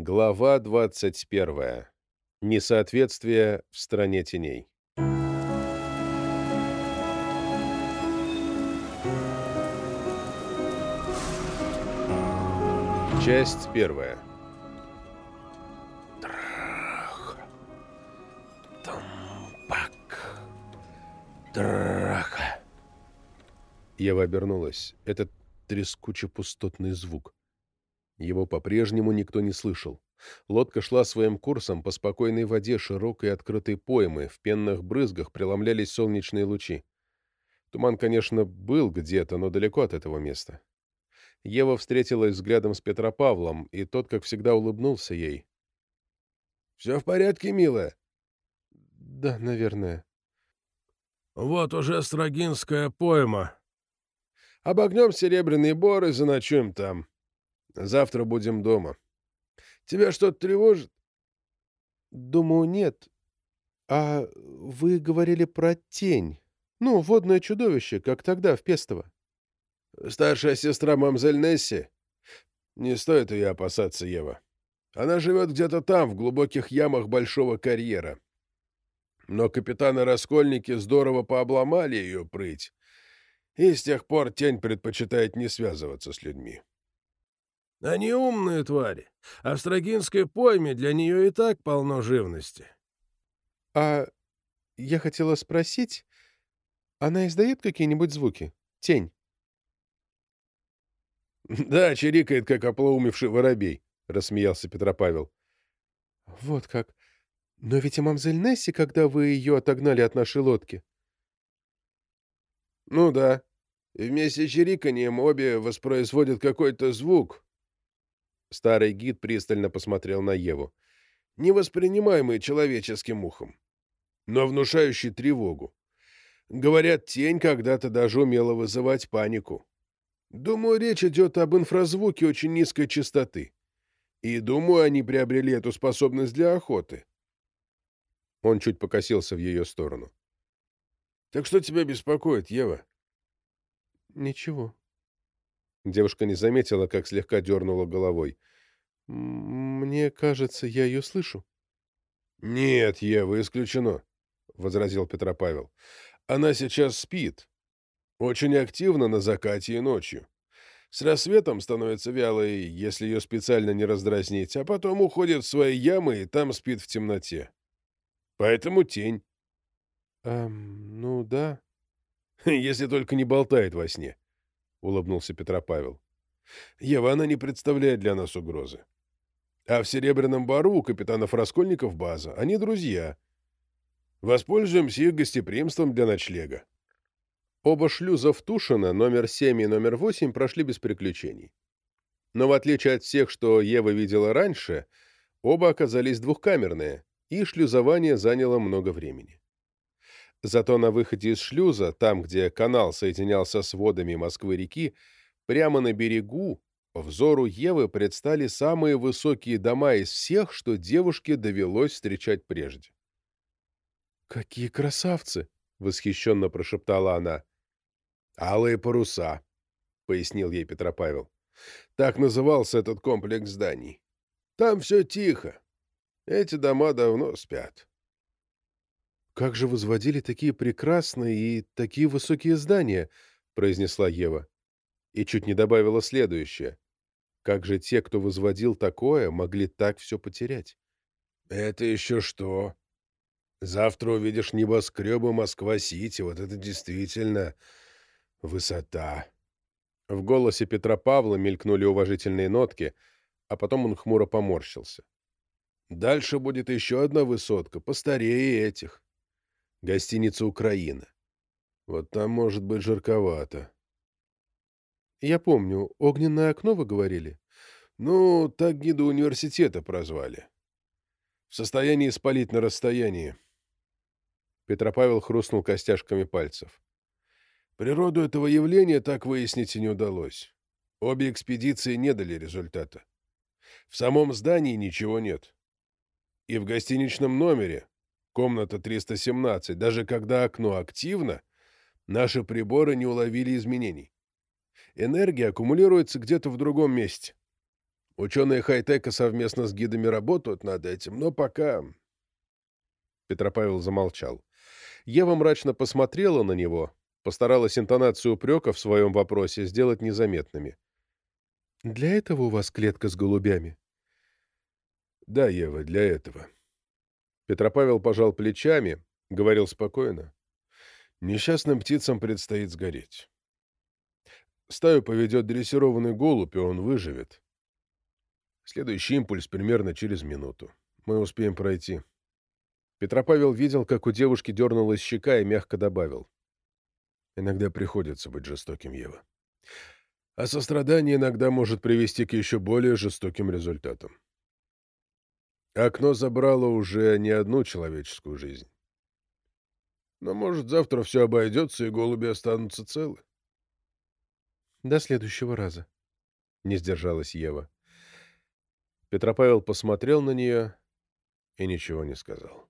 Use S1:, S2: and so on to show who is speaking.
S1: Глава 21. Несоответствие в стране теней. Часть первая.
S2: Трах. Тумпак. Траха.
S1: Ева обернулась. Этот трескуче-пустотный звук. Его по-прежнему никто не слышал. Лодка шла своим курсом по спокойной воде широкой открытой поймы, в пенных брызгах преломлялись солнечные лучи. Туман, конечно, был где-то, но далеко от этого места. Ева встретилась взглядом с Петропавлом, и тот, как всегда, улыбнулся ей.
S2: «Все в порядке, милая?»
S1: «Да, наверное».
S2: «Вот уже Строгинская пойма.
S1: Обогнем Серебряный Бор и заночуем там. Завтра будем дома. Тебя что-то тревожит?»
S3: «Думаю, нет. А вы говорили про тень. Ну, водное чудовище, как тогда, в Пестово».
S1: Старшая сестра мамзель Несси? Не стоит ее опасаться, Ева. Она живет где-то там, в глубоких ямах большого карьера. Но капитаны-раскольники здорово пообломали ее прыть, и с тех пор тень предпочитает не связываться с людьми.
S2: Они умные твари, а в Строгинской пойме для нее и так полно живности.
S3: — А я хотела спросить, она издает какие-нибудь звуки? Тень?
S1: Да, чирикает, как оплоумевший воробей, — рассмеялся Петропавел.
S3: — Вот как. Но ведь и мамзель Несси, когда вы ее отогнали от нашей лодки.
S1: — Ну да. Вместе с чириканьем обе воспроизводят какой-то звук. Старый гид пристально посмотрел на Еву. Невоспринимаемый человеческим ухом, но внушающий тревогу. Говорят, тень когда-то даже умела вызывать панику. Думаю, речь идет об инфразвуке очень низкой частоты. И думаю, они приобрели эту способность для охоты. Он чуть покосился в ее сторону. «Так что тебя беспокоит, Ева?»
S3: «Ничего».
S1: Девушка не заметила, как слегка дернула головой.
S3: «Мне кажется, я ее слышу».
S1: «Нет, Ева, исключено», — возразил Петропавел. «Она сейчас спит. Очень активно на закате и ночью. С рассветом становится вялой, если ее специально не раздразнить, а потом уходит в свои ямы и там спит в темноте. Поэтому тень.
S3: Эм, ну да.
S1: Если только не болтает во сне, — улыбнулся Петропавел. Ева, она не представляет для нас угрозы. А в Серебряном Бару у капитанов Раскольников база. Они друзья. Воспользуемся их гостеприимством для ночлега. Оба шлюза в Тушино, номер 7 и номер 8, прошли без приключений. Но в отличие от всех, что Ева видела раньше, оба оказались двухкамерные, и шлюзование заняло много времени. Зато на выходе из шлюза, там, где канал соединялся с водами Москвы-реки, прямо на берегу, взору Евы предстали самые высокие дома из всех, что девушке довелось встречать прежде.
S3: «Какие красавцы!»
S1: — восхищенно прошептала она. «Алые паруса», — пояснил ей Петропавел. «Так назывался этот комплекс зданий. Там все тихо. Эти дома давно спят».
S3: «Как же возводили такие прекрасные и такие высокие здания?» — произнесла Ева. И чуть не добавила следующее. «Как же те, кто возводил такое, могли так все потерять?»
S1: «Это еще что? Завтра увидишь небоскребы Москва-Сити. Вот это действительно Высота. В голосе Петра Павла мелькнули уважительные нотки, а потом он хмуро поморщился. Дальше будет еще одна высотка, постарее этих. Гостиница «Украина». Вот там может быть жарковато.
S3: Я помню, огненное окно вы говорили?
S1: Ну, так гида университета прозвали. В состоянии спалить на расстоянии. Петропавел хрустнул костяшками пальцев. Природу этого явления так выяснить и не удалось. Обе экспедиции не дали результата. В самом здании ничего нет. И в гостиничном номере, комната 317, даже когда окно активно, наши приборы не уловили изменений. Энергия аккумулируется где-то в другом месте. Ученые хай-тека совместно с гидами работают над этим, но пока...»
S3: Петропавел замолчал. Ева мрачно посмотрела на него, постаралась интонацию упрека в своем вопросе сделать незаметными. «Для этого у вас клетка с голубями?»
S1: «Да, Ева, для этого».
S3: Петропавел пожал плечами, говорил спокойно.
S1: «Несчастным птицам предстоит сгореть. Стаю поведет дрессированный голубь, и он выживет. Следующий импульс примерно через минуту. Мы успеем пройти».
S3: Петропавел видел, как у девушки дернулась щека и мягко добавил.
S1: «Иногда приходится быть жестоким, Ева. А сострадание иногда может привести к еще более жестоким результатам. Окно забрало уже не одну человеческую жизнь. Но, может, завтра все обойдется, и голуби останутся целы.
S3: До следующего раза. Не сдержалась Ева. Петропавел посмотрел на нее и ничего не сказал.